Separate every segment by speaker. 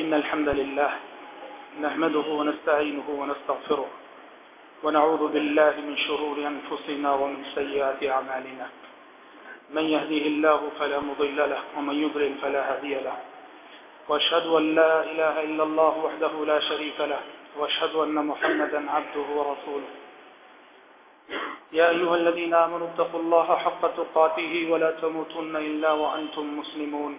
Speaker 1: إن الحمد لله نحمده ونستعينه ونستغفره ونعوذ بالله من شرور أنفسنا ومن سيئات أعمالنا. من يهديه الله فلا مضل له ومن يضلل فلا هادي له. وأشهد أن لا إله إلا الله وحده لا شريك له. وأشهد أن محمدا عبده ورسوله. يا أيها الذين آمنوا اتقوا الله حق تقاته ولا تموتن إلا وأنتم مسلمون.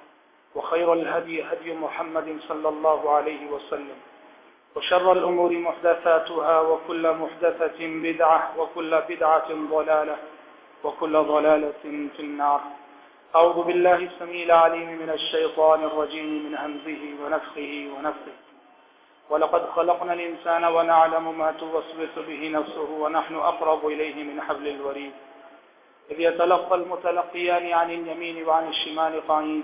Speaker 1: وخير الهدي هدي محمد صلى الله عليه وسلم وشر الأمور محدثاتها وكل محدثة بدعة وكل بدعة ضلالة وكل ضلالة في النار. أعوذ بالله السميع العليم من الشيطان الرجيم من همزه ونفخه ونفخه. ولقد خلقنا الإنسان ونعلم ما توسوس به نفسه ونحن أقرب إليه من حبل الوريد. إذ يتلقى المتلقيان عن اليمين وعن الشمال قعيد.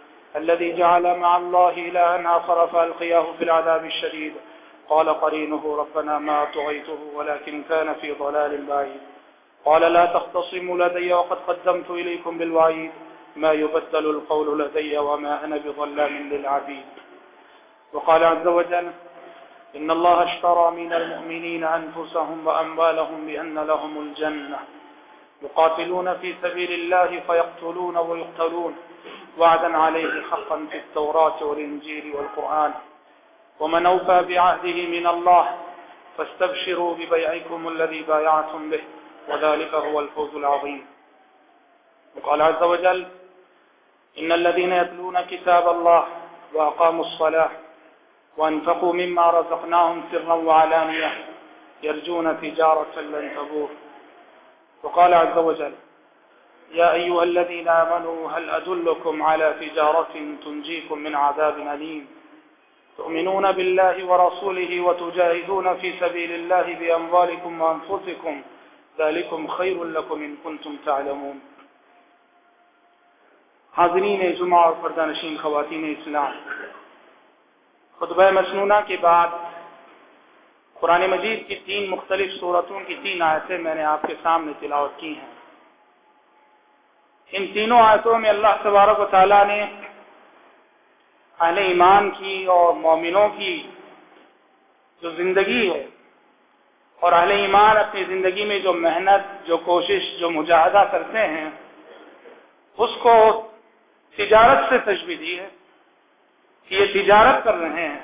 Speaker 1: الذي جعل مع الله إلها آخر فألقياه في العذاب الشديد. قال قرينه، ربنا ما طغيته ولكن كان في ضلال بعيد. قال، لا تختصموا لدي، وقد قدمت إليكم بالوعيد. ما يبدل القول لدي، وما أنا بظلام للعبيد. وقال عز وجل، إن الله اشترى من المؤمنين أنفسهم وأموالهم بأن لهم الجنة. يقاتلون في سبيل الله فيقتلون ويقتلون. وعدا عليه حقا في التوراة والإنجيل والقرآن. ومن أوفى بعهده من الله فاستبشروا ببيعكم الذي بايعتم به، وذلك هو الفوز العظيم. وقال عز وجل إن الذين يتلون كتاب الله وأقاموا الصلاة وأنفقوا مما رزقناهم سرا وعلانية يرجون تجارة لن تبور. وقال عز وجل يا أيها الذين آمنوا، هل أدلكم على تجارة تنجيكم من عذاب أليم؟ تؤمنون بالله ورسوله وتجاهدون في سبيل الله بأموالكم وأنفسكم. ذلكم خير لكم إن كنتم تعلمون. حاضرین جمعہ اور پردہ نشین خواتین اسلام. خطبہ مسنونہ کے بعد قرآن مجید کی تین مختلف صورتوں کی تین آیتیں میں نے آپ کے سامنے تلاوت کی ہیں۔ ان تینوں آیتوں میں اللہ تبارک و تعالیٰ نے اہل ایمان کی اور مومنوں کی جو زندگی ہے اور اہل ایمان اپنی زندگی میں جو محنت، جو کوشش، جو مجاہدہ کرتے ہیں، اس کو تجارت سے تشبیح دی ہے کہ یہ تجارت کر رہے ہیں۔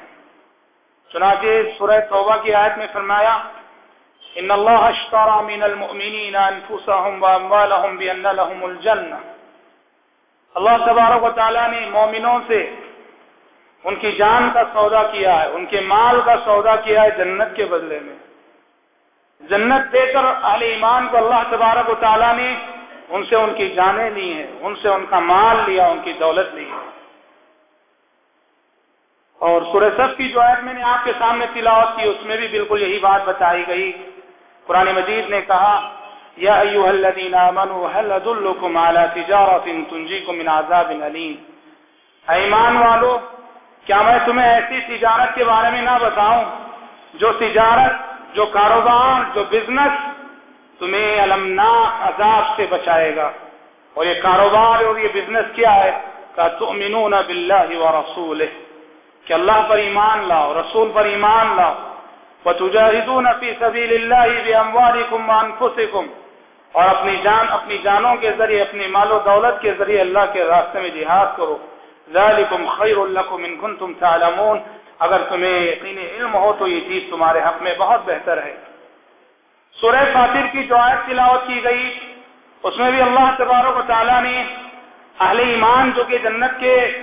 Speaker 1: چنانچہ سورہ توبہ کی آیت میں فرمایا ان اللہ اشترى من المؤمنین انفسهم واموالهم بان لهم الجنہ اللہ تبارک و تعالی نے مومنوں سے ان کی جان کا سودا کیا ہے، ان کے مال کا سودا کیا ہے جنت کے بدلے میں۔ جنت دے کر اہل ایمان کو اللہ تبارک و تعالی نے ان سے ان کی جانیں لی ہیں، ان سے ان کا مال لیا، ان کی دولت لی ہے۔ اور سورہ صف کی جو آیت میں نے آپ کے سامنے تلاوت کی، اس میں بھی بالکل یہی بات بتائی گئی۔ قرآن مجید نے کہا، یا ایوہ الذین آمنوا، هل ادلکم علی تجارت تنجیکم من عذاب علیم ایمان والو، کیا میں تمہیں ایسی تجارت کے بارے میں نہ بتاؤں جو تجارت، جو کاروبار، جو بزنس تمہیں المناک عذاب سے بچائے گا؟ اور یہ کاروبار اور یہ بزنس کیا ہے؟ کہ تؤمنون باللہ ورسولہ کہ اللہ پر ایمان لاؤ، رسول پر ایمان لاؤ وتجاہدون فی سبیل اللہ باموالکم وانفسکم اور اپنی جان، اپنی جانوں کے ذریعے، اپنی مال و دولت کے ذریعے اللہ کے راستے میں جہاد کرو۔ ذالکم خیر لکم ان کنتم تعلمون۔ اگر تمہیں یقین علم ہو تو یہ چیز تمہارے حق میں بہت بہتر ہے۔ سورہ فاتر کی جو آیت تلاوت کی گئی، اس میں بھی اللہ تبارک و تعالیٰ نے اہل ایمان جو کہ جنت کے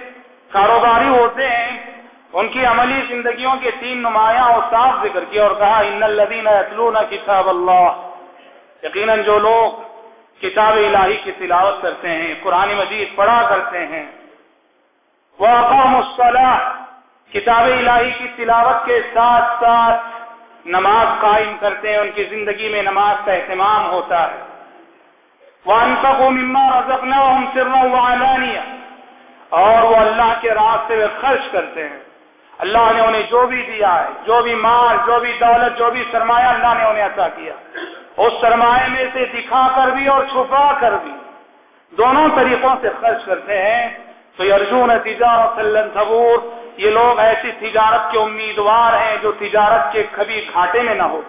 Speaker 1: کاروباری ہوتے ہیں ان کی عملی زندگیوں کے تین نمایاں اور صاف ذکر کیا اور کہا، ان الدین اطلون کتاب اللہ. یقیناً جو لوگ کتاب الہی کی تلاوت کرتے ہیں، قرآن مجید پڑھا کرتے ہیں، وہ اقام کتاب الہی کی تلاوت کے ساتھ ساتھ نماز قائم کرتے ہیں، ان کی زندگی میں نماز کا اہتمام ہوتا ہے۔ وہ مما رزقنا ہم سرنا اور وہ اللہ کے راستے میں خرچ کرتے ہیں۔ اللہ نے انہیں جو بھی دیا ہے، جو بھی مال، جو بھی دولت، جو بھی سرمایہ اللہ نے انہیں عطا کیا۔ اس سرمایہ میں سے دکھا کر بھی اور چھپا کر بھی۔ دونوں طریقوں سے خرچ کرتے ہیں۔ تو ارجن تجارت یہ لوگ ایسی تجارت کے امیدوار ہیں جو تجارت کے کبھی گھاٹے میں نہ ہو۔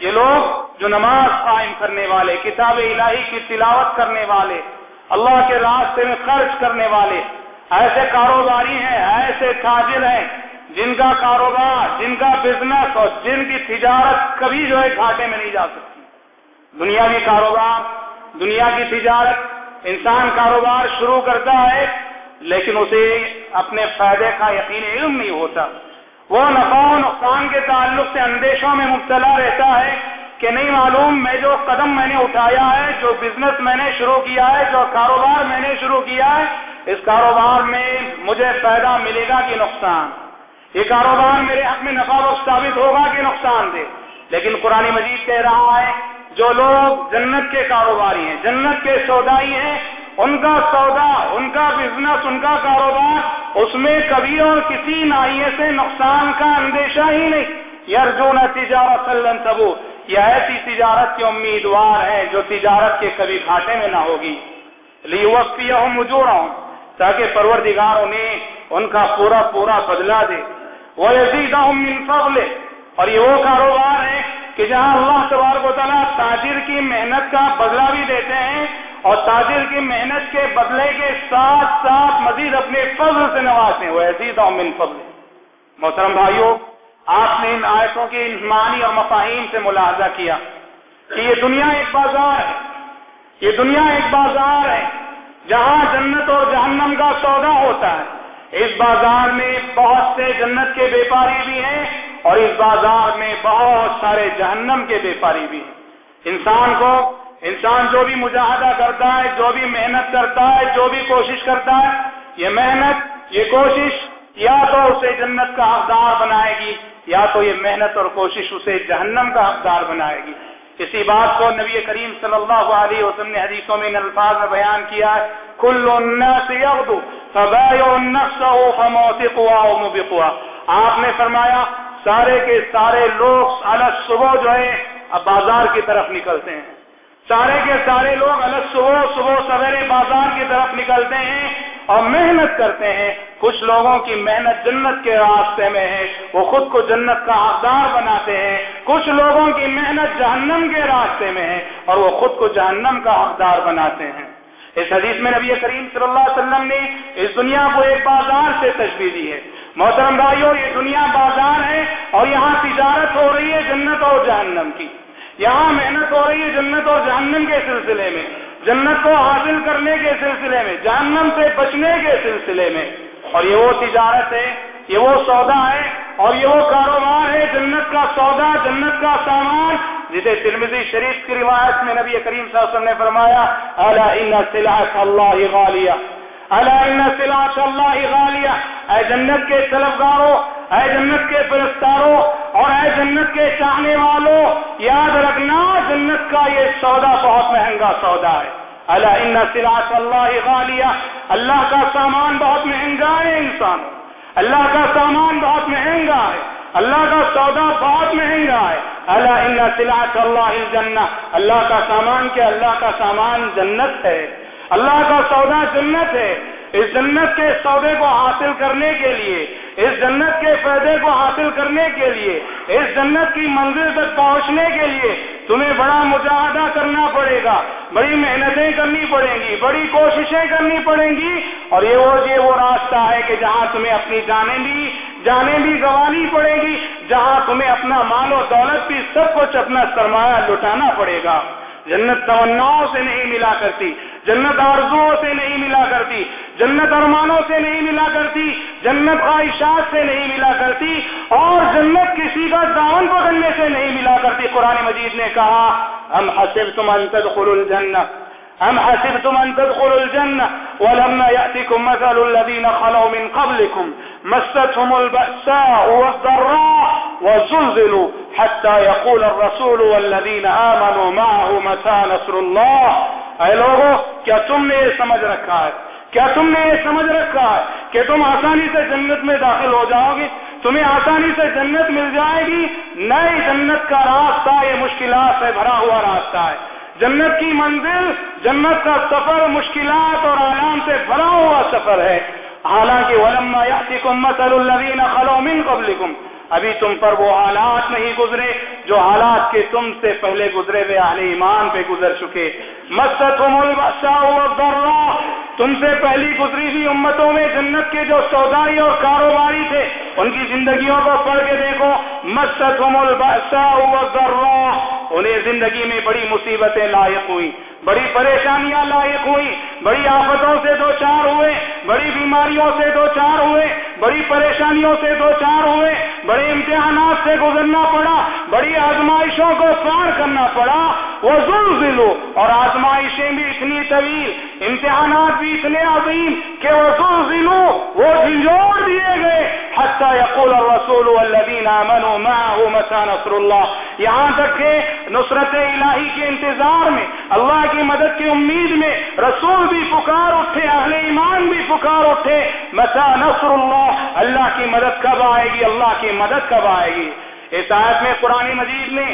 Speaker 1: یہ لوگ جو نماز قائم کرنے والے، کتاب الہی کی تلاوت کرنے والے، اللہ کے راستے میں خرچ کرنے والے ایسے کاروباری ہیں، ایسے تاجر ہیں، جن کا کاروبار، جن کا بزنس اور جن کی تجارت کبھی جو ہے گھاٹے میں نہیں جا سکتی۔ دنیاوی کاروبار، دنیا کی تجارت، انسان کاروبار شروع کرتا ہے، لیکن اسے اپنے فائدے کا یقین علم نہیں ہوتا۔ وہ نفع و نقصان کے تعلق سے اندیشوں میں مبتلا رہتا ہے کہ نہیں معلوم میں جو قدم میں نے اٹھایا ہے، جو بزنس میں نے شروع کیا ہے، جو کاروبار میں نے شروع کیا ہے اس کاروبار میں مجھے فائدہ ملے گا کہ نقصان؟ یہ کاروبار میرے حق میں نفع بخش ثابت ہوگا کہ نقصان دے؟ لیکن قرآن مجید کہہ رہا ہے، جو لوگ جنت کے کاروباری ہیں، جنت کے سودائی ہیں، ان کا سودا، ان کا بزنس ان کا کاروبار اس میں کبھی اور کسی نائیے سے نقصان کا اندیشہ ہی نہیں۔ یارجون تجارت سبو یہ ایسی تجارت کے امیدوار ہیں جو تجارت کے کبھی گھاٹے میں نہ ہوگی۔ لی وقت ہوں تاکہ پروردگار انہیں ان کا پورا پورا بدلا دے۔ وہ من فضل اور یہ وہ کاروبار ہے کہ جہاں اللہ تبارک و تعالیٰ تاجر کی محنت کا بدلہ بھی دیتے ہیں اور تاجر کی محنت کے بدلے کے ساتھ ساتھ مزید اپنے فضل سے نوازتے ہیں۔ وہ عزیز من فضل محترم بھائیوں آپ نے ان آیتوں کی معنی اور مفاہیم سے ملاحظہ کیا کہ یہ دنیا ایک بازار ہے۔ یہ دنیا ایک بازار ہے۔ جہاں جنت اور جہنم کا سودا ہوتا ہے۔ اس بازار میں بہت سے جنت کے بیپاری بھی ہیں اور اس بازار میں بہت سارے جہنم کے بیپاری بھی ہیں۔ انسان کو، انسان جو بھی مجاہدہ کرتا ہے، جو بھی محنت کرتا ہے، جو بھی کوشش کرتا ہے، یہ محنت، یہ کوشش یا تو اسے جنت کا حقدار بنائے گی، یا تو یہ محنت اور کوشش اسے جہنم کا حقدار بنائے گی۔ اسی بات کو نبی کریم صلی اللہ علیہ وسلم نے حدیثوں میں ان الفاظ میں بیان کیا ہے، کل الناس یغدو فبایع نفسه فموثقوا ومبقوا آپ نے فرمایا، سارے کے سارے لوگ الگ صبح جو ہے اب بازار کی طرف نکلتے ہیں۔ سارے کے سارے لوگ الگ صبح صبح سویرے بازار کی طرف نکلتے ہیں۔ اور محنت کرتے ہیں۔ کچھ لوگوں کی محنت جنت کے راستے میں ہے۔ وہ خود کو جنت کا حقدار بناتے ہیں۔ کچھ لوگوں کی محنت جہنم کے راستے میں ہے اور وہ خود کو جہنم کا حقدار بناتے ہیں۔ اس حدیث میں نبی کریم صلی اللہ علیہ وسلم نے اس دنیا کو ایک بازار سے تشبیح دی ہے۔ محترم بھائیوں یہ دنیا بازار ہے اور یہاں تجارت ہو رہی ہے جنت اور جہنم کی۔ یہاں محنت ہو رہی ہے جنت اور جہنم کے سلسلے میں۔ جنت کو حاصل کرنے کے سلسلے میں، جہنم سے بچنے کے سلسلے میں۔ اور یہ وہ تجارت ہے، یہ وہ سودا ہے، اور یہ وہ کاروبار ہے، جنت کا سودا، جنت کا سامان۔ جسے ترمزی شریف کی روایت میں نبی کریم صلی اللہ علیہ وسلم نے فرمایا اللہ اللہ غالیہ اللہ غالیہ۔ اے جنت کے طلبگاروں اے جنت کے پرستاروں اور اے جنت کے چاہنے والوں یاد رکھنا جنت کا یہ سودا بہت مہنگا سودا ہے۔ اللہ ان سلاش اللہ غالیہ۔ اللہ کا سامان بہت مہنگا ہے انسان۔ اللہ کا سامان بہت مہنگا ہے۔ اللہ کا سودا بہت مہنگا ہے۔ اللہ ان سلاش اللہ جن اللہ کا سامان کیا؟ اللہ کا سامان جنت ہے۔ اللہ کا سودا جنت ہے۔ اس جنت کے سودے کو حاصل کرنے کے لیے، اس جنت کے فائدے کو حاصل کرنے کے لیے، اس جنت کی منزل تک پہنچنے کے لیے تمہیں بڑا مجاہدہ کرنا پڑے گا۔ بڑی محنتیں کرنی پڑیں گی، بڑی کوششیں کرنی پڑیں گی۔ اور یہ وہ یہ وہ راستہ ہے کہ جہاں تمہیں اپنی جانیں بھی جانیں بھی گوانی پڑے گی، جہاں تمہیں اپنا مال و دولت بھی سب کچھ اپنا سرمایہ لٹانا پڑے گا۔ جنت تمناؤں سے نہیں ملا کرتی، جنت آرزوؤں سے نہیں ملا کرتی، جنت ارمانوں سے نہیں ملا کرتی، جنت خواہشات سے نہیں ملا کرتی، اور جنت کسی کا دامن پکڑنے سے نہیں ملا کرتی۔ قرآن مجید نے کہا، ہم حسب تم انتدخل الجنت أم حسبتم أن تدخلوا الجنة ولما يأتكم مثل الذين خلوا من قبلكم مستهم البأساء والضراء وزلزلوا حتى يقول الرسول والذين آمنوا معه متى نصر الله؟ اے لوگو، کیا تم نے یہ سمجھ رکھا ہے؟ کیا تم نے یہ سمجھ رکھا ہے کہ تم آسانی سے جنت میں داخل ہو جاؤ گے؟ تمہیں آسانی سے جنت مل جائے گی؟ نئی جنت کا راستہ، یہ مشکلات سے بھرا ہوا راستہ ہے۔ جنت کی منزل، جنت کا سفر مشکلات اور آرام سے بھرا ہوا سفر ہے۔ حالانکہ ولما یاتکم مثل الذین خلو من قبلکم ابھی تم پر وہ حالات نہیں گزرے جو حالات کے تم سے پہلے گزرے ہوئے اہل ایمان پہ گزر چکے۔ مستہم تم سے پہلی گزری ہوئی امتوں میں جنت کے جو سودائی اور کاروباری تھے، ان کی زندگیوں کو پڑھ کے دیکھو۔ مستہم الباساء انہیں زندگی میں بڑی مصیبتیں لائق ہوئی بڑی پریشانیاں لائق ہوئی بڑی آفتوں سے دو چار ہوئے، بڑی بیماریوں سے دو چار ہوئے، بڑی پریشانیوں سے دو چار ہوئے، بڑے امتحانات سے گزرنا پڑا، بڑی آزمائشوں کو پار کرنا پڑا، وہ ظلم اور آزمائشیں بھی اتنی طویل، امتحانات بھی اتنے عظیم کہ وہ ظلم وہ جھنجھوڑ دیے گئے۔ حتى يقول الرسول والذين آمنوا معه متى نصر الله. یہاں تک کہ نصرت الہی کے انتظار میں، اللہ کی مدد کی امید میں رسول بھی پکار اٹھے، اہل ایمان بھی پکار اٹھے متا نصر اللہ اللہ کی مدد کب آئے گی؟ اللہ کی مدد کب آئے گی؟ اس آیت میں قرآن مجید نے،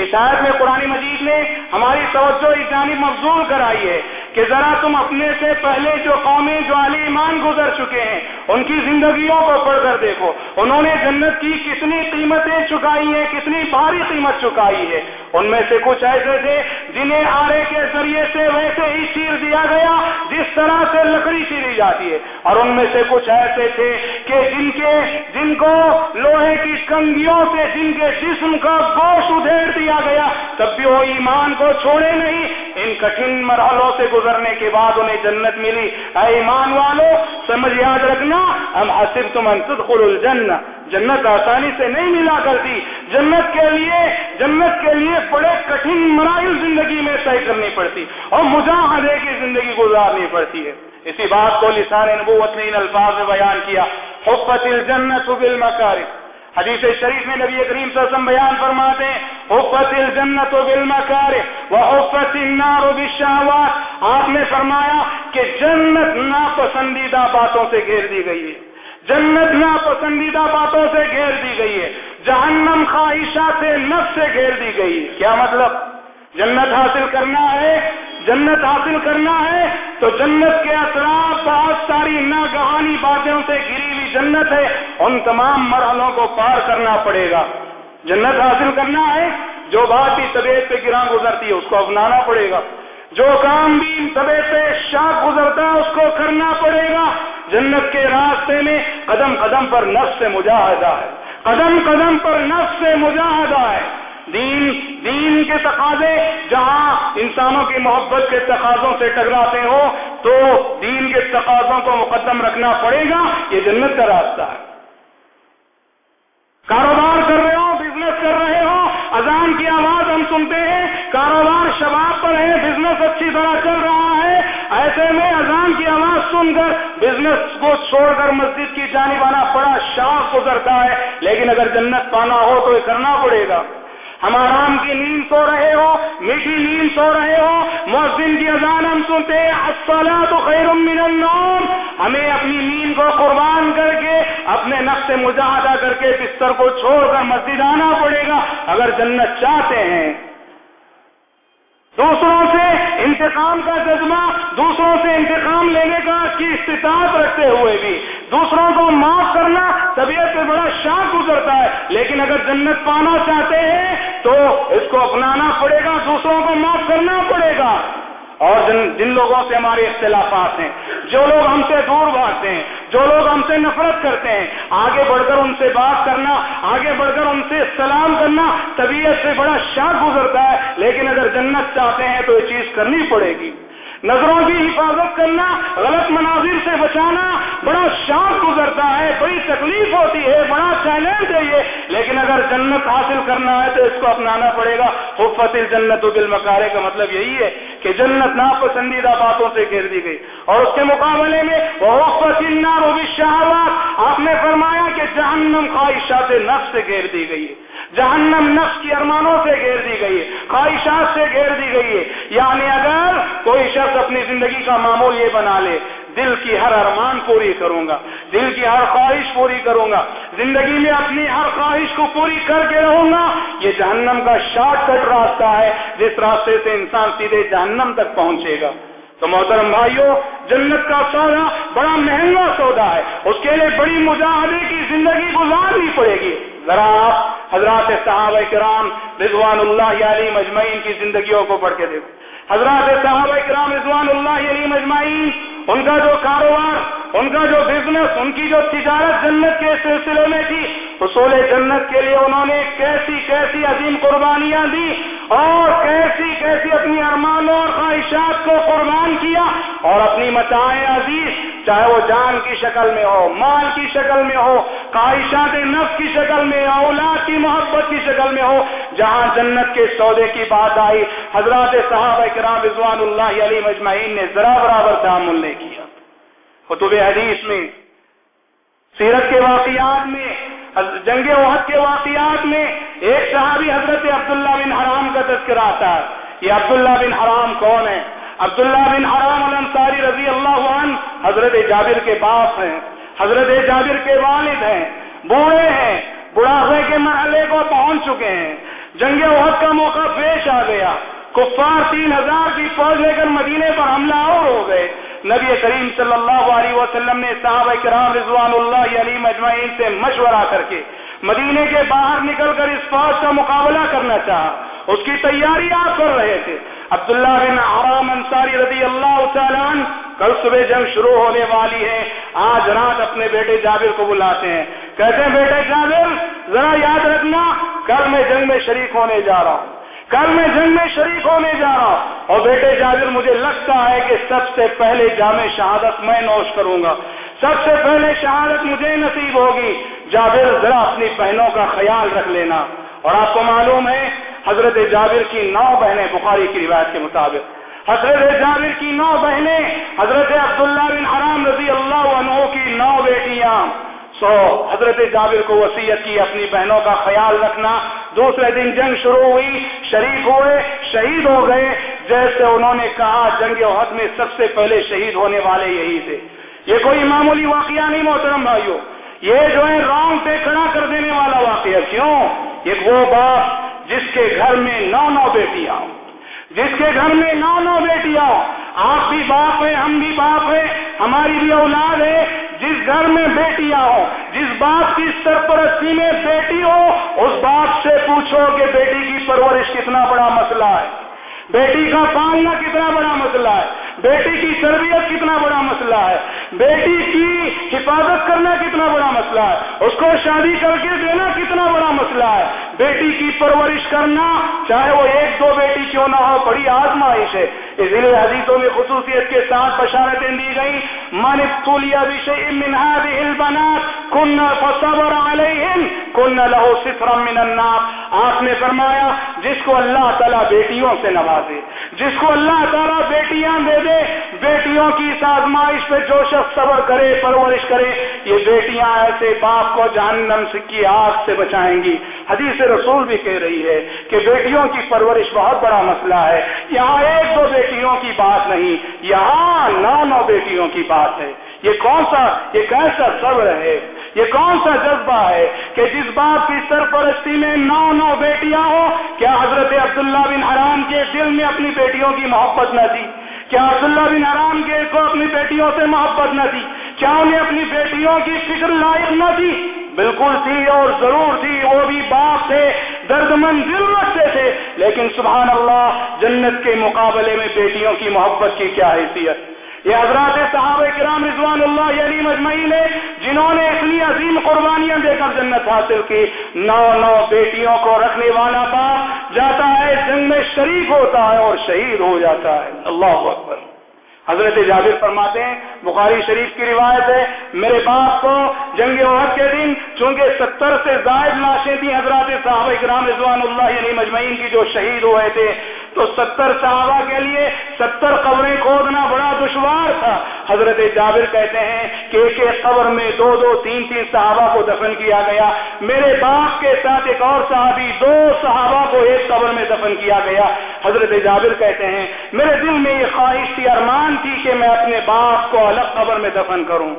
Speaker 1: اس آیت میں قرآن مجید نے ہماری توجہ اس جانب مفضول کرائی ہے کہ ذرا تم اپنے سے پہلے جو قومیں جو علی ایمان گزر چکے ہیں، ان کی زندگیوں کو پڑھ کر دیکھو۔ انہوں نے جنت کی کتنی قیمتیں چکائی ہیں، کتنی بھاری قیمت چکائی ہے۔ ان میں سے کچھ ایسے تھے جنہیں آرے کے ذریعے سے ویسے ہی چیر دیا گیا، جس طرح سے لکڑی چیری جاتی ہے۔ اور ان میں سے کچھ ایسے تھے کہ جن کے، جن کو لوہے کی کنگیوں سے، جن کے جسم کا گوشت ادھیڑ دیا گیا، تب بھی وہ ایمان کو چھوڑے نہیں۔ ان کٹھن مرحلوں سے گزرنے کے بعد انہیں جنت ملی۔ اے ایمان والو، سمجھ یاد رکھنا ہم حسب تم انتدخل الجنہ۔ جنت آسانی سے نہیں ملا کرتی۔ جنت کے لیے، جنت کے لیے بڑے کٹھن مراحل زندگی میں طے کرنی پڑتی۔ اور مجاہدے کی زندگی گزارنی پڑتی ہے۔ اسی بات کو لسان نبوت نے ان الفاظ میں بیان کیا۔ حفت الجنت بالمکارم۔ حدیث شریف میں نبی کریم صلی اللہ علیہ وسلم بیان فرماتے ہیں، حفت الجنت بالمکار و حفت النار بالشہوات۔ آپ نے فرمایا کہ جنت ناپسندیدہ باتوں سے گھیر دی گئی ہے۔ جنت ناپسندیدہ باتوں سے گھیر دی گئی ہے۔ جہنم خواہشات نفس سے گھیر دی گئی ہے۔ کیا مطلب؟ جنت حاصل کرنا ہے، جنت حاصل کرنا ہے، تو جنت کے اثرات بہت ساری ناگہانی باتوں سے گری ہوئی جنت ہے، ان تمام مرحلوں کو پار کرنا پڑے گا۔ جنت حاصل کرنا ہے، جو بات بھی طبیعت پہ گراں گزرتی ہے، اس کو اپنانا پڑے گا۔ جو کام بھی طبیعت پہ شاخ گزرتا ہے، اس کو کرنا پڑے گا۔ جنت کے راستے میں قدم قدم پر نفس سے مجاہدہ ہے۔ قدم قدم پر نفس سے مجاہدہ ہے۔ دین دین کے تقاضے، جہاں انسانوں کی محبت کے تقاضوں سے ٹکراتے ہو، تو دین کے تقاضوں کو مقدم رکھنا پڑے گا، یہ جنت کا راستہ ہے۔ کاروبار کر رہے ہو بزنس کر رہے ہو، اذان کی آواز ہم سنتے ہیں، کاروبار شباب پر ہے بزنس اچھی طرح چل رہا ہے، ایسے میں اذان کی آواز سن کر بزنس کو چھوڑ کر مسجد کی جانب آنا بڑا شاخ گزرتا ہے، لیکن اگر جنت پانا ہو تو یہ کرنا پڑے گا۔ ہم آرام کی نیند سو رہے ہو، میٹھی نیند سو رہے ہو، مؤذن کی اذان ہم سنتے ہیں تو خیر من النوم۔ ہمیں اپنی نیند کو قربان کر کے، اپنے نقش مجاہدہ کر کے بستر کو چھوڑ کر مسجد آنا پڑے گا۔ اگر جنت چاہتے ہیں دوسروں سے انتقام کا جذبہ، دوسروں سے انتقام لینے کا کی استطاعت رکھتے ہوئے بھی۔ دوسروں کو معاف کرنا طبیعت پہ بڑا شاخ گزرتا ہے، لیکن اگر جنت پانا چاہتے ہیں تو اس کو اپنانا پڑے گا، دوسروں کو معاف کرنا پڑے گا۔ اور جن جن لوگوں سے ہمارے اختلافات ہیں، جو لوگ ہم سے دور بھاگتے ہیں جو لوگ ہم سے نفرت کرتے ہیں، آگے بڑھ کر ان سے بات کرنا، آگے بڑھ کر ان سے سلام کرنا طبیعت سے بڑا شاخ گزرتا ہے، لیکن اگر جنت چاہتے ہیں تو یہ چیز کرنی پڑے گی۔ نظروں کی حفاظت کرنا، غلط مناظر سے بچانا بڑا شاخ گزرتا ہے، بڑی تکلیف ہوتی ہے، بڑا چیلنج ہے یہ۔ لیکن اگر جنت حاصل کرنا ہے تو اس کو اپنانا پڑے گا۔ حفت الجنت بالمکارے کا مطلب یہی ہے کہ جنت ناپسندیدہ باتوں سے گھیر دی گئی۔ اور اس کے مقابلے میں شہوات آپ نے فرمایا کہ جہنم خواہشات نفس سے گھیر دی گئی ہے۔ جہنم نفس کی ارمانوں سے گھیر دی گئی ہے، خواہشات سے گھیر دی گئی ہے۔ یعنی اگر کوئی شخص اپنی زندگی کا معمول یہ بنا لے، دل کی ہر ارمان پوری کروں گا، دل کی ہر خواہش پوری کروں گا، زندگی میں اپنی ہر خواہش کو پوری کر کے رہوں گا، یہ جہنم کا شارٹ کٹ راستہ ہے، جس راستے سے انسان سیدھے جہنم تک پہنچے گا۔ تو محترم بھائیوں جنت کا سودا بڑا مہنگا سودا ہے، اس کے لیے بڑی مجاہدے کی زندگی گزارنی پڑے گی۔ ذرا آپ حضرات صحابہ کرام رضوان اللہ علی مجمعین کی زندگیوں کو پڑھ کے دیکھو۔ حضرات صحابہ کرام رضوان اللہ علی مجمعین، ان کا جو کاروبار ان کا جو بزنس ان کی جو تجارت جنت کے سلسلے میں تھی حصول جنت کے لیے انہوں نے کیسی کیسی عظیم قربانیاں دی اور کیسی کیسی اپنی ارمانوں اور خواہشات کو قربان کیا اور اپنی متائیں عزیز، چاہے وہ جان کی شکل میں ہو، مال کی شکل میں ہو، خواہشات نفس کی شکل میں، اولاد کی محبت کی شکل میں ہو، جہاں جنت کے سودے کی بات آئی، حضرات صحابہ کرام رضوان اللہ علی مجمعین نے ذرا برابر تعامل نہیں کیا۔ خطب حدیث میں، سیرت کے واقعات میں، جنگ وحد کے واقعات میں ایک صحابی حضرت عبداللہ بن حرام کا تذکرہ آتا ہے یہ عبداللہ بن حرام کون ہے؟ عبداللہ بن حرام الانصاری رضی اللہ عنہ حضرت جابر کے باپ ہیں، حضرت جابر کے والد ہیں، بوڑھے ہیں، بڑھاپے کے مرحلے کو پہنچ چکے ہیں۔ جنگ وحد کا موقع پیش آ گیا، کفار تین ہزار کی فوج لے کر مدینے پر حملہ اور ہو گئے۔ نبی کریم صلی اللہ علیہ وسلم نے صحابہ کرام رضوان اللہ علی مجمعین سے مشورہ کر کے مدینے کے باہر نکل کر اس فوج کا مقابلہ کرنا چاہا۔ اس کی تیاری آپ کر رہے تھے۔ عبداللہ بن آرام انصاری رضی اللہ تعالیٰ کل صبح جنگ شروع ہونے والی ہے۔ آج رات اپنے بیٹے جابر کو بلاتے ہیں۔ کہتے ہیں، بیٹے جابر، ذرا یاد رکھنا، کل میں جنگ میں شریک ہونے جا رہا ہوں۔ کل میں جنگ میں شریک ہونے جا رہا ہوں۔ اور بیٹے جابر، مجھے لگتا ہے کہ سب سے پہلے جامع شہادت میں نوش کروں گا۔ سب سے پہلے شہادت مجھے نصیب ہوگی۔ جابر، ذرا اپنی بہنوں کا خیال رکھ لینا۔ اور آپ کو معلوم ہے، حضرت جابر کی نو بہنیں بخاری کی روایت کے مطابق۔ حضرت جابر کی نو بہنیں حضرت عبداللہ بن حرام رضی اللہ عنہ سو حضرت جابر کو وسیعت کی اپنی بہنوں کا خیال رکھنا۔ دوسرے دن جنگ شروع ہوئی، شریک ہوئے، شہید ہو گئے۔ جیسے انہوں نے کہا، جنگ عہد میں سب سے پہلے شہید ہونے والے یہی تھے۔ یہ کوئی معمولی واقعہ نہیں، محترم بھائیوں یہ جو ہے، رونگ پہ کھڑا کر دینے والا واقعہ کیوں؟ یہ وہ باپ جس کے گھر میں نو نو بیٹیاں ہوں۔ جس کے گھر میں نو نو بیٹیاں ہوں۔ آپ بھی باپ ہیں، ہم بھی باپ ہیں، ہماری بھی اولاد ہے۔ جس گھر میں بیٹیاں ہوں، جس باپ کی سرپرستی میں بیٹی ہو، اس باپ سے پوچھو کہ بیٹی کی پرورش کتنا بڑا مسئلہ ہے۔ بیٹی کا پالنا کتنا بڑا مسئلہ ہے؟ بیٹی کی تربیت کتنا بڑا مسئلہ ہے؟ بیٹی کی حفاظت کرنا کتنا بڑا مسئلہ ہے؟ اس کو شادی کر کے دینا کتنا بڑا مسئلہ ہے؟ بیٹی کی پرورش کرنا، چاہے وہ ایک دو بیٹی کیوں نہ ہو، بڑی آزمائش ہے۔ اس لیے حدیثوں میں خصوصیت کے ساتھ بشارتیں دی گئی من ابتلیا بشیء من هذه البنات كنا فصبر عليهن كنا له سترا من النار۔ آپ نے فرمایا، جس کو اللہ تعالیٰ بیٹیوں سے نوازے، جس کو اللہ تعالیٰ بیٹیاں دے دے، بیٹیوں کی اس آزمائش پہ جو شخص صبر کرے، پرورش کرے، یہ بیٹیاں ایسے باپ کو جہنم کی آگ سے بچائیں گی۔ حدیث رسول بھی کہہ رہی ہے کہ بیٹیوں کی پرورش بہت بڑا مسئلہ ہے۔ یہاں ایک دو بیٹیوں کی بات نہیں، یہاں نو نو بیٹیوں کی بات ہے۔ یہ کون سا، یہ کیسا صبر ہے؟ یہ کون سا جذبہ ہے کہ جس باپ کی سرپرستی میں نو نو بیٹیاں ہو کیا حضرت عبداللہ بن حرام کے دل میں اپنی بیٹیوں کی محبت نہ تھی؟ کیا عبداللہ بن حرام کے کو اپنی بیٹیوں سے محبت نہ تھی؟
Speaker 2: کیا انہیں اپنی بیٹیوں کی فکر لائق نہ تھی؟ بالکل تھی اور ضرور تھی، وہ بھی باپ تھے درد مند دل رکھتے تھے، لیکن سبحان اللہ، جنت کے مقابلے میں بیٹیوں کی محبت کی کیا حیثیت؟ یہ حضرات صحابہ کرام رضوان اللہ علی مجمعی نے جنہوں نے اتنی عظیم قربانیاں دے کر جنت حاصل کی۔ نو نو بیٹیوں کو رکھنے والا باپ جاتا ہے، جنگ میں شریک ہوتا ہے اور شہید ہو جاتا ہے۔ اللہ اکبر۔ حضرت جابر فرماتے ہیں، بخاری شریف کی روایت ہے، میرے باپ کو جنگ عہد کے دن چونکہ ستر سے زائد لاشیں تھیں حضرات صحابہ اکرام رضوان اللہ یعنی مجمعین کی جو شہید ہوئے تھے تو ستر صحابہ کے لیے ستر قبریں کھودنا بڑا دشوار تھا۔ حضرت جابر کہتے ہیں کہ ایک ایک قبر میں دو دو تین تین صحابہ کو دفن کیا گیا۔ میرے باپ کے ساتھ ایک اور صحابی دو صحابہ کو ایک قبر میں دفن کیا گیا۔ حضرت جابر کہتے ہیں، میرے دل میں یہ خواہش تھی، ارمان تھی کہ میں اپنے باپ کو الگ قبر میں دفن کروں۔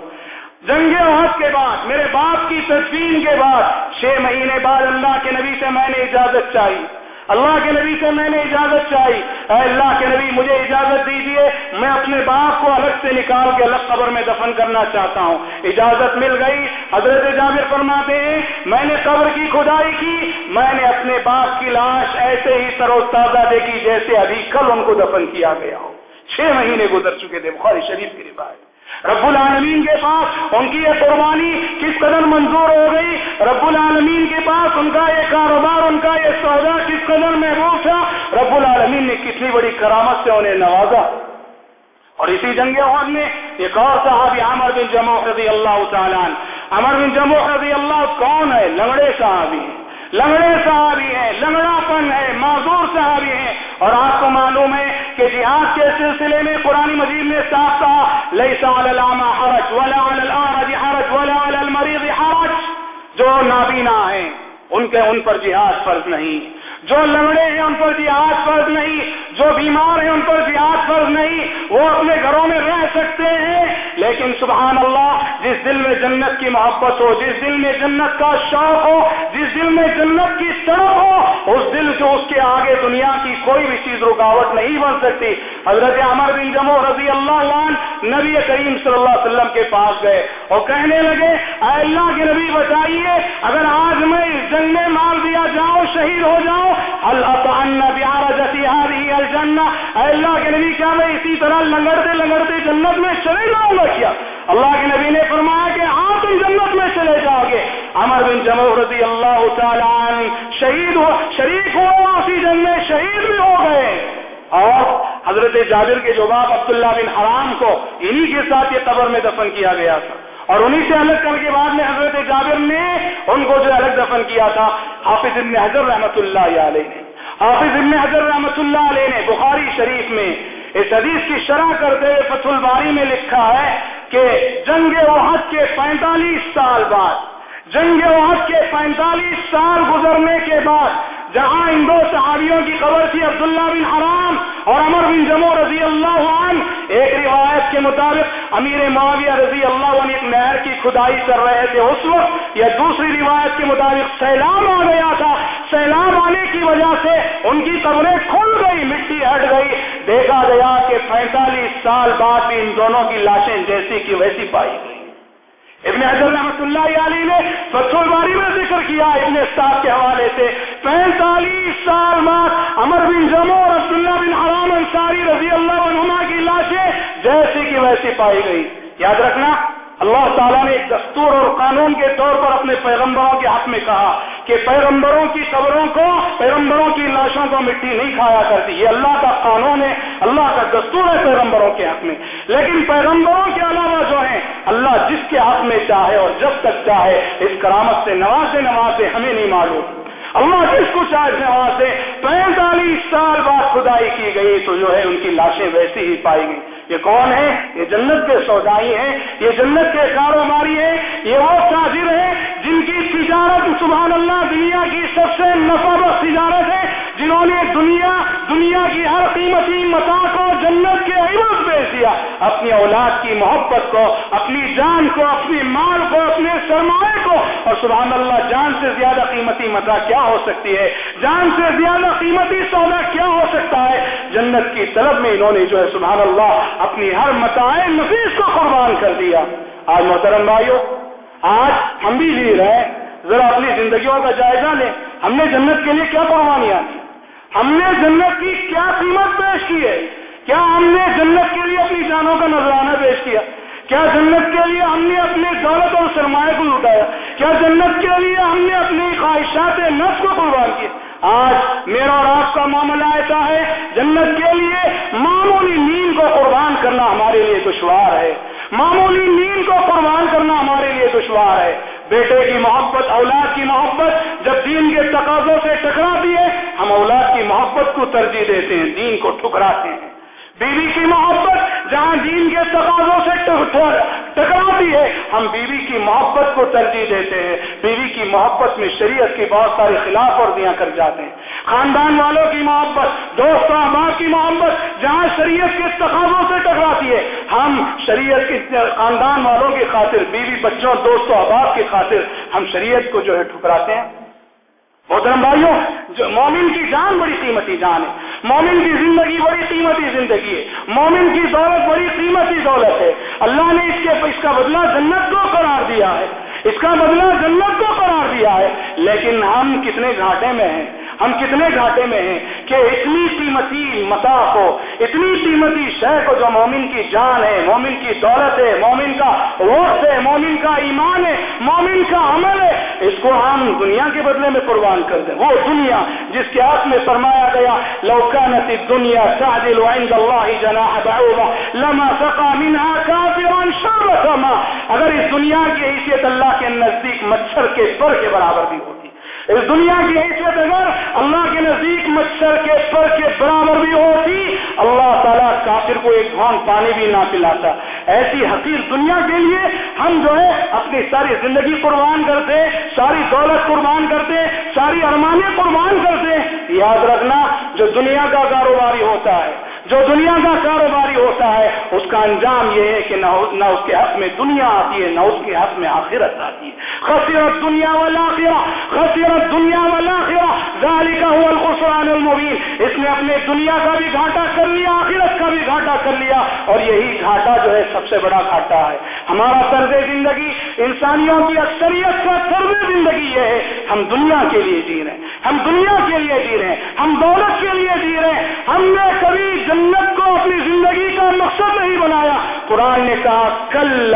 Speaker 2: جنگ عہد کے بعد، میرے باپ کی تدفین کے بعد، چھ مہینے بعد اللہ کے نبی سے میں نے اجازت چاہی۔ اللہ کے نبی سے میں نے اجازت چاہی۔ اے اللہ کے نبی، مجھے اجازت دیجیے میں اپنے باپ کو الگ سے نکال کے الگ قبر میں دفن کرنا چاہتا ہوں۔ اجازت مل گئی۔ حضرت جابر فرماتے ہیں، میں نے قبر کی کھدائی کی، میں نے اپنے باپ کی لاش ایسے ہی سروز تازہ دیکھی جیسے ابھی کل ان کو دفن کیا گیا ہو۔ چھ مہینے گزر چکے تھے، بخاری شریف کی روایت۔ رب العالمین کے پاس ان کی یہ قربانی کس قدر منظور ہو گئی؟ رب العالمین کے پاس ان کا یہ کاروبار، ان کا یہ سودا کس قدر محبوب تھا؟ رب العالمین نے کتنی بڑی کرامت سے انہیں نوازا۔ اور اسی جنگ عہد میں ایک اور صحابی عمر بن جمع رضی اللہ تعالیٰ عمر بن جمع رضی اللہ کون ہے؟ لنگڑے صحابی لنگڑے صحابی ہیں لنگڑا پن ہے معذور صحابی ہیں۔ اور آپ کو معلوم ہے کہ جہاد کے سلسلے میں قرآن مجید نے صاف کہا لئی على الأعمى حرج، ولا على الأعرج حرج، ولا على حرج. جو نابینا ہیں، ان کے ان پر جہاد فرض نہیں۔ جو لنگڑے ہیں ان پر جہاد فرض نہیں، جو بیمار ہیں ان پر جہاد فرض نہیں، وہ اپنے گھروں میں رہ سکتے ہیں۔ لیکن سبحان اللہ، جس دل میں جنت کی محبت ہو، جس دل میں جنت کا شوق ہو، جس دل میں جنت کی سڑک ہو، اس دل سے اس کے آگے دنیا کی کوئی بھی چیز رکاوٹ نہیں بن سکتی۔ حضرت عمر بن جمع رضی اللہ عنہ نبی کریم صلی اللہ علیہ وسلم کے پاس گئے اور کہنے لگے، اے اللہ کے نبی بتائیے، اگر آج میں اس جنگ میں مال دیا جاؤ، شہید ہو جاؤں الجنہ اے اللہ کے نبی کیا میں اسی طرح لنگڑتے لنگڑتے جنت میں چلے جاؤں گا کیا؟ اللہ کے نبی نے فرمایا کہ ہاں تم جنت میں چلے جاؤ گے۔ امر بن جمع رضی اللہ تعالیٰ شہید ہو شریک ہوا اسی جنگ میں شہید بھی ہو گئے۔ اور حضرت جابر کے جو باپ عبداللہ بن حرام کو انہی کے ساتھ یہ قبر میں دفن کیا گیا تھا۔ اور انہی سے الگ کر کے بعد میں حضرت جابر نے ان کو جو الگ دفن کیا تھا، حافظ ابن حضر رحمۃ اللہ علیہ نے۔ حافظ ابن حضر رحمۃ اللہ علیہ نے بخاری شریف میں اس حدیث کی شرح کرتے ہوئے فتح الباری میں لکھا ہے کہ جنگ وحد کے پینتالیس سال بعد جنگ وحد کے پینتالیس سال گزرنے کے بعد، جہاں ان دو صحابیوں کی خبر تھی، عبداللہ بن حرام اور عمر بن جمع رضی اللہ عنہ، ایک روایت کے مطابق امیر معاویہ رضی اللہ عنہ ایک نہر کی کھدائی کر رہے تھے۔ اس وقت یا دوسری روایت کے مطابق سیلاب آ گیا تھا۔ سیلاب آنے کی وجہ سے ان کی قبریں کھل گئی مٹی ہٹ گئی۔ دیکھا گیا کہ پینتالیس سال بعد بھی ان دونوں کی لاشیں جیسی کی ویسی پائی گئی ابن حضر رحمۃ اللہ علی نے فتح الباری میں ذکر کیا ابن استاد کے حوالے سے۔ پینتالیس سال بعد امر بن جمو اور عبداللہ بن حرام انصاری رضی اللہ عنہما کی لاشیں جیسی کی ویسی پائی گئی یاد رکھنا، اللہ تعالیٰ نے ایک دستور اور قانون کے طور پر اپنے پیغمبروں کے حق میں کہا۔ کہ پیغمبروں کی قبروں کو، پیغمبروں کی لاشوں کو مٹی نہیں کھایا کرتی۔ یہ اللہ کا قانون ہے، اللہ کا دستور ہے پیغمبروں کے حق میں۔ لیکن پیغمبروں کے علاوہ جو ہیں، اللہ جس کے حق میں چاہے اور جب تک چاہے، اس کرامت سے نوازے نوازے ہمیں نہیں معلوم۔ اللہ جس کو چاہے نوازے پینتالیس سال بعد کھدائی کی گئی تو جو ہے ان کی لاشیں ویسی ہی پائی گئی یہ کون ہے؟ یہ جنت کے سودائی ہیں۔ یہ جنت کے کاروباری ہیں۔ یہ وہ تاجر ہیں جن کی تجارت سبحان اللہ دنیا کی سب سے نفع بخش تجارت ہے۔ جنہوں نے دنیا دنیا کی ہر قیمتی متا کو جنت کے عوض بیچ دیا اپنی اولاد کی محبت کو، اپنی جان کو، اپنی مال کو، اپنے سرمایہ کو۔ اور سبحان اللہ، جان سے زیادہ قیمتی متا کیا ہو سکتی ہے؟ جان سے زیادہ قیمتی سودا کیا ہو سکتا ہے؟ جنت کی طلب میں انہوں نے جو ہے سبحان اللہ اپنی ہر متائے نفیس کو قربان کر دیا۔ آج محترم بھائیوں آج ہم بھی جی رہے ہیں۔ ذرا اپنی زندگیوں کا جائزہ لیں۔ ہم نے جنت کے لیے کیا قربانیاں کی ہم نے جنت کی کیا قیمت پیش کی ہے؟ کیا ہم نے جنت کے لیے اپنی جانوں کا نذرانہ پیش کیا؟ کیا جنت کے لیے ہم نے اپنے دولت اور سرمایہ کو لٹایا کیا جنت کے لیے ہم نے اپنی خواہشات نفس کو قربان کیا آج میرا اور آپ کا معاملہ ایسا ہے، جنت کے لیے معمولی نیند کو قربان کرنا ہمارے لیے دشوار ہے۔ معمولی نیند کو قربان کرنا ہمارے لیے دشوار ہے۔ بیٹے کی محبت، اولاد کی محبت جب دین کے تقاضوں سے ٹکراتی ہے، ہم اولاد کی محبت کو ترجیح دیتے ہیں، دین کو ٹھکراتے ہیں۔ بیوی کی محبت جہاں دین کے تقاضوں سے ٹکراتی ہے۔ ہم بیوی کی محبت کو ترجیح دیتے ہیں۔ بیوی کی محبت میں شریعت کی بہت ساری خلاف ورزیاں کر جاتے ہیں۔ خاندان والوں کی محبت دوست احباب کی محبت جہاں شریعت کے تقاضوں سے ٹکراتی ہے۔ ہم شریعت کی خاندان والوں کی خاطر، بیوی بچوں دوست و احباب کی خاطر ہم شریعت کو جو ہے ٹھکراتے ہیں۔ محترم بھائیوں، جو مومن کی جان بڑی قیمتی جان ہے۔ مومن کی زندگی بڑی قیمتی زندگی ہے۔ مومن کی دولت بڑی قیمتی دولت ہے۔ اللہ نے اس کے اس کا بدلہ جنت کو قرار دیا ہے۔ اس کا بدلہ جنت کو قرار دیا ہے۔ لیکن ہم کتنے گھاٹے میں ہیں۔ ہم کتنے گھاٹے میں ہیں کہ اتنی قیمتی متا کو اتنی قیمتی شہ کو جو مومن کی جان ہے، مومن کی دولت ہے، مومن کا وقت ہے، مومن کا ایمان ہے، مومن کا عمل ہے، اس کو ہم دنیا کے بدلے میں قربان کر دیں۔ وہ دنیا جس کے ہاتھ میں فرمایا گیا لوکانت دنیا تعدل عند اللہ جناح بعوضہ، لما سقا منها کافرا اگر اس دنیا کی حیثیت اللہ کے نزدیک مچھر کے پر کے برابر بھی ہوتی اس دنیا کی حیثیت اگر اللہ کے نزدیک مچھر کے پر کے برابر بھی ہوتی، اللہ تعالیٰ کافر کو ایک بھون پانی بھی نہ پلاتا۔ ایسی حقیق دنیا کے لیے ہم جو ہے اپنی ساری زندگی قربان کرتے، ساری دولت قربان کرتے، ساری ارمانے قربان کرتے۔ یاد رکھنا، جو دنیا کا کاروباری ہوتا ہے جو دنیا کا کاروباری ہوتا ہے، اس کا انجام یہ ہے کہ نہ اس کے حق میں دنیا آتی ہے، نہ اس کے حق میں آخرت آتی ہے۔ خصیرت دنیا والا خصیرت دنیا والا ذالک هو الخسران المبین۔ اس نے اپنے دنیا کا بھی گھاٹا کر لیا، آخرت کا بھی گھاٹا کر لیا۔ اور یہی گھاٹا جو ہے، سب سے بڑا گھاٹا ہے۔ ہمارا طرز زندگی، انسانیوں کی اکثریت کا طرز زندگی یہ ہے، ہم دنیا کے لیے جی رہے ہیں۔ ہم دنیا کے لیے جی رہے ہیں۔ ہم دولت کے لیے جی رہے ہیں۔ ہم نے کبھی جنت کو اپنی زندگی کا مقصد نہیں بنایا۔ قرآن نے کہا کل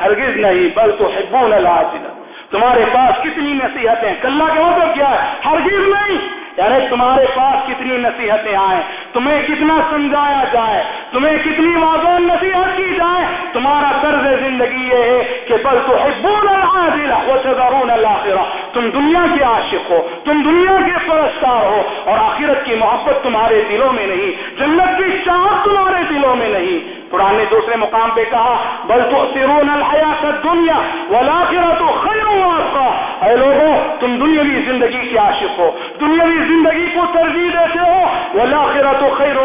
Speaker 2: ہرگز نہیں، بل تو حبون العاجلہ۔ تمہارے پاس کتنی نصیحتیں، کلّا کا مطلب کیا ہے؟ ہرگز نہیں۔ یعنی تمہارے پاس کتنی نصیحتیں آئیں۔ تمہیں کتنا سمجھایا جائے، تمہیں کتنی واضح نصیحت کی جائے، تمہارا طرز زندگی یہ ہے کہ بل تو حبون العاجلہ وتذرون الاخرہ تم دنیا کے عاشق ہو، تم دنیا کے پرستار ہو اور آخرت کی محبت تمہارے دلوں میں نہیں، جنت کی چاہت تمہارے دلوں میں نہیں۔ قرآن نے دوسرے مقام پہ کہا، بل تو سرون الحیات دنیا ولاخرت تو خیر اے لوگوں، تم دنیاوی زندگی کے عاشق ہو، دنیاوی زندگی کو ترجیح دیتے ہو ولاخرت تو خیر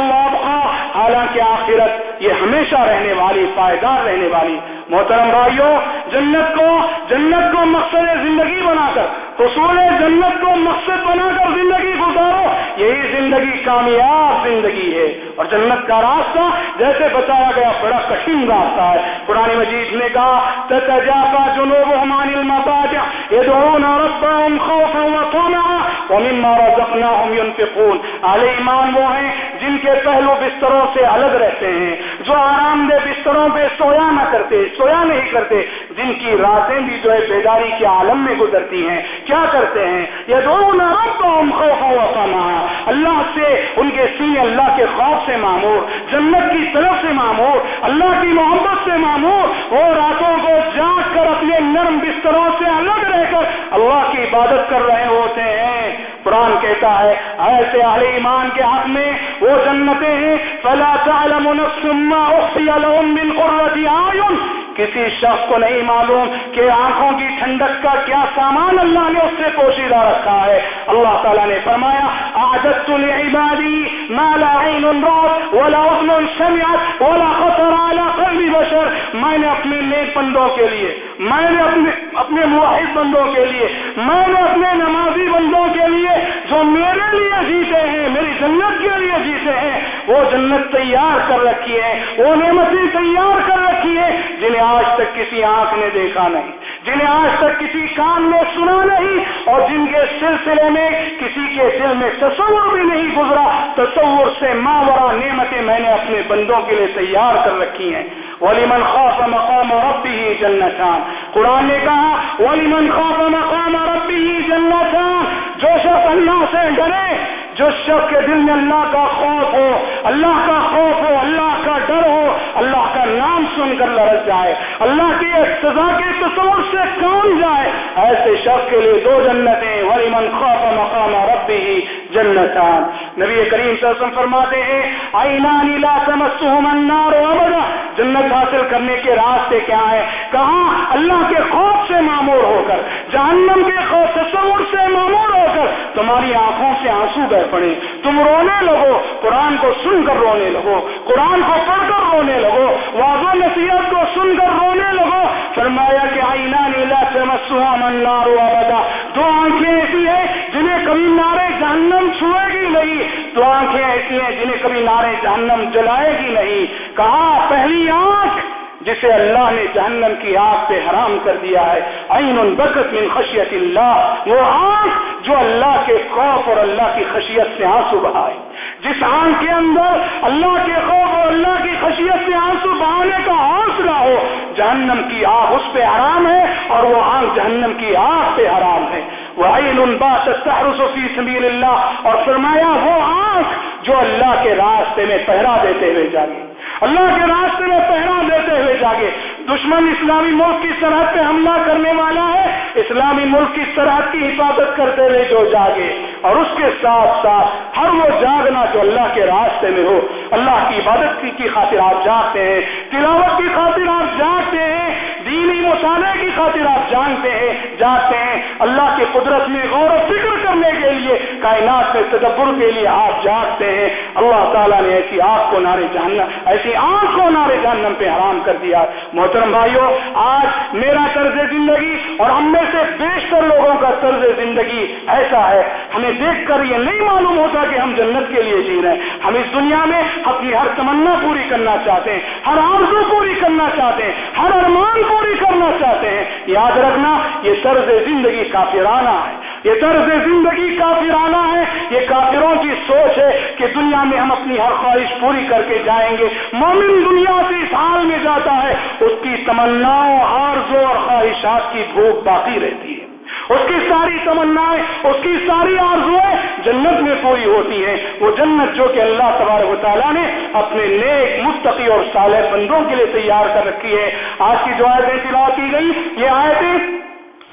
Speaker 2: حالانکہ آخرت یہ ہمیشہ رہنے والی، پائیدار رہنے والی محترم بھائیوں جنت کو جنت کو مقصد زندگی بنا کر حصول جنت کو مقصد بنا کر زندگی گزارو، یہی زندگی کامیاب زندگی ہے۔ اور جنت کا راستہ جیسے بتایا گیا، بڑا کٹھن راستہ ہے۔ پرانی مجید نے کہا تتجافا جنوب ہمان المضاجع، يدعون ربهم خوفا وطمعا ومما رزقناهم ينفقون۔ اہل ایمان وہ ہیں جن کے پہلو بستروں سے الگ رہتے ہیں، جو آرام دہ بستروں پہ سویا نہ کرتے، سویا نہیں کرتے۔ جن کی راتیں بھی جو ہے بیداری کے عالم میں گزرتی ہیں۔ کیا کرتے ہیں؟ یہ دونوں اللہ سے، ان کے سینے اللہ کے خوف سے معمور، جنت کی طرف سے معمور، اللہ کی محبت سے معمور۔ وہ راتوں کو جاگ کر اپنے نرم بستروں سے الگ رہ کر اللہ کی عبادت کر رہے ہوتے ہیں۔ قرآن کہتا ہے، ایسے اہل ایمان کے حق میں وہ جنتیں ہیں۔ فلا تعلم نفس ما اخفي لهم من قرة اعين کسی شخص کو نہیں معلوم کہ آنکھوں کی ٹھنڈک کا کیا سامان اللہ نے اس سے پوشیدہ رکھا ہے۔ اللہ تعالیٰ نے فرمایا عادت لعبادی ما لا عین رات ولا اذن سمعت ولا خطر على قلب بشر. میں نے اپنے نیک بندوں کے لیے، میں نے اپنے اپنے موحد بندوں کے لیے، میں نے اپنے نمازی بندوں کے لیے جو میرے لیے جیتے ہیں، میری جنت کے لیے جیتے ہیں وہ جنت تیار کر رکھی ہے وہ نعمتیں تیار کر رکھی ہے جنہیں آج تک کسی آنکھ نے دیکھا نہیں، جنہیں آج تک کسی کان نے سنا نہیں، اور جن کے سلسلے میں کسی کے دل میں تصور بھی نہیں گزرا، تصور سے ماورا نعمتیں میں نے اپنے بندوں کے لیے تیار کر رکھی ہیں۔ ولیمن خوف مقام ربی ہی جنتان۔ قرآن نے کہا ولیمن خوف مقام ربی ہی جنتان۔ جو شخص اللہ سے ڈرے جو شخص کے دل میں اللہ کا خوف ہو، اللہ کا خوف ہو، اللہ کا ڈر ہو، اللہ کا نام سن کر لڑک جائے، اللہ کی سزا کے تصور سے کام جائے۔ ایسے شخص کے لیے دو جنتیں ولی من خوف مقام ربی ہی جنتان۔ نبی کریم صلی اللہ علیہ وسلم فرماتے ہیں، آئینانی لا تمسہم النار ابدا. جنت حاصل کرنے کے راستے کیا ہیں؟ کہاں؟ اللہ کے خوف سے معمور ہو کر، جہنم کے خوف تصور سے معمور ہو کر تمہاری آنکھوں سے آنسو بہ پڑے۔ تم رونے لگو، قرآن کو سن کر رونے لگو، قرآن کو پڑھ کر رونے لگو، واضح نصیحت کو سن کر رونے لگو۔ فرمایا کہ آئینہ نیلا سے مسوہ منارو ابدا دو آنکھیں ایسی ہیں جنہیں کبھی نارے جہنم چھوئے گی نہیں. دو آنکھیں ایسی ہیں جنہیں کبھی نارے جہنم جلائے گی نہیں. کہا، پہلی آنکھ جسے اللہ نے جہنم کی آگ پہ حرام کر دیا ہے. عین البکت من خشیت اللہ. وہ آنکھ جو اللہ کے خوف اور اللہ کی خشیت سے آنسو بہائے جس آنکھ کے اندر اللہ کے خوف اور اللہ کی خشیت سے آنسو بہانے کا حوصلہ ہو، جہنم کی آگ اس پہ حرام ہے اور وہ آنکھ جہنم کی آگ پہ حرام ہے۔ وہ عین الباس سبیل اللہ اور فرمایا وہ آنکھ جو اللہ کے راستے میں پہرا دیتے ہوئے جاگے اللہ کے راستے میں پہرا دیتے ہوئے جاگے۔ دشمن اسلامی ملک کی سرحد پہ حملہ کرنے والا ہے، اسلامی ملک کی سرحد کی حفاظت کرتے ہوئے جو جاگے۔ اور اس کے ساتھ ساتھ ہر وہ جاگنا جو اللہ کے راستے میں ہو، اللہ کی عبادت کی خاطر آپ جاگتے ہیں، تلاوت کی خاطر آپ جاگتے ہیں دینی مطالعے کی خاطر آپ جانتے ہیں جاتے ہیں۔ اللہ کی قدرت میں غور و فکر کرنے کے لیے، کائنات میں تدبر کے لیے آپ جاگتے ہیں۔ اللہ تعالیٰ نے ایسی آگ کو نارے جہنم، ایسی آنکھ کو نارے جہنم پہ حرام کر دیا۔ محترم بھائیوں آج میرا طرز زندگی اور ہم میں سے بیشتر لوگوں کا طرز زندگی ایسا ہے۔ ہمیں دیکھ کر یہ نہیں معلوم ہوتا کہ ہم جنت کے لیے جی رہے ہیں۔ ہم اس دنیا میں اپنی ہر تمنا پوری کرنا چاہتے ہیں، ہر آرزو پوری کرنا چاہتے ہیں، ہر ارمان پوری کرنا چاہتے ہیں۔ یاد رکھنا، یہ طرز زندگی کافرانہ ہے۔ یہ طرز زندگی کافرانہ ہے۔ یہ کافروں کی سوچ ہے کہ دنیا میں ہم اپنی ہر خواہش پوری کر کے جائیں گے۔ مومن دنیا سے اس حال میں جاتا ہے، اس کی تمناؤں، آرزوں اور خواہشات کی بھوک باقی رہتی ہے۔ اس کی ساری تمنائیں، اس کی ساری آرزویں جنت میں پوری ہوتی ہیں۔ وہ جنت جو کہ اللہ تبارک و تعالیٰ نے اپنے نیک مستقی اور صالح بندوں کے لیے تیار کر رکھی ہے۔ آج کی جو آیتیں تلاوت کی گئی، یہ آیتیں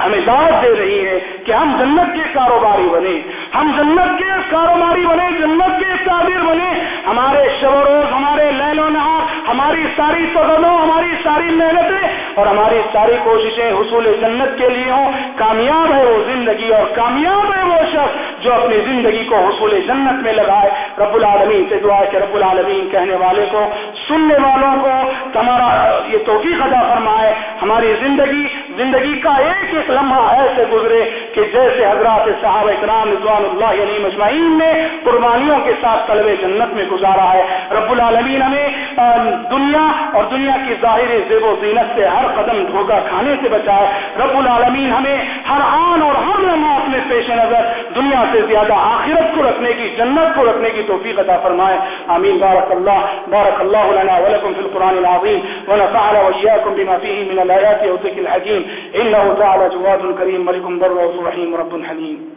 Speaker 2: ہمیں دعوت دے رہی ہے کہ ہم جنت کے کاروباری بنے ہم جنت کے کاروباری بنے جنت کے تعبیر بنے ہمارے شب و روز، ہمارے لین و نہار ہماری ساری سگنوں ہماری ساری محنتیں اور ہماری ساری کوششیں حصول جنت کے لیے ہوں۔ کامیاب ہے وہ زندگی اور کامیاب ہے وہ شخص جو اپنی زندگی کو حصول جنت میں لگائے۔ رب العالمین سے دعا کہ رب العالمین کہنے والے کو، سننے والوں کو تمہارا یہ توفیق ادا فرمائے۔ ہماری زندگی زندگی کا ایک ایک لمحہ ایسے گزرے کہ جیسے حضرات صحابہ اکرام رضوان اللہ علیہ مجمعین نے قربانیوں کے ساتھ طلب جنت میں گزارا ہے۔ رب العالمین ہمیں دنیا اور دنیا کی ظاہر زیب و زینت سے ہر قدم دھوکہ کھانے سے بچائے۔ رب العالمین ہمیں ہر آن اور ہر لمحہ اپنے پیش نظر دنیا سے زیادہ آخرت کو رکھنے کی، جنت کو رکھنے کی توفیق عطا فرمائے۔ آمین۔ بارک اللہ بارک اللہ لنا ولکم فی القرآن العظیم۔ ونفعل وإياكم بما فيه من الآيات والذكر الحكيم إنه تعالى جواد كريم ملك بر وصرحيم رب حليم.